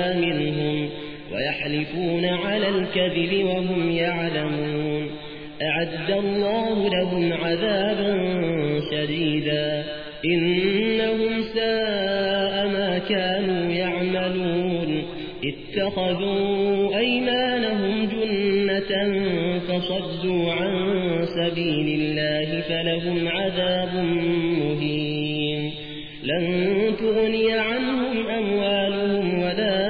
منهم ويحلفون على الكذب وهم يعلمون. أعد الله لهم عذابا شديدا. إنهم ساء ما كانوا يعملون. اتخذوا أيمانهم جنة فصدوا عن سبيل الله فلهم عذاب مهين. لن تغني عنهم أموالهم ولا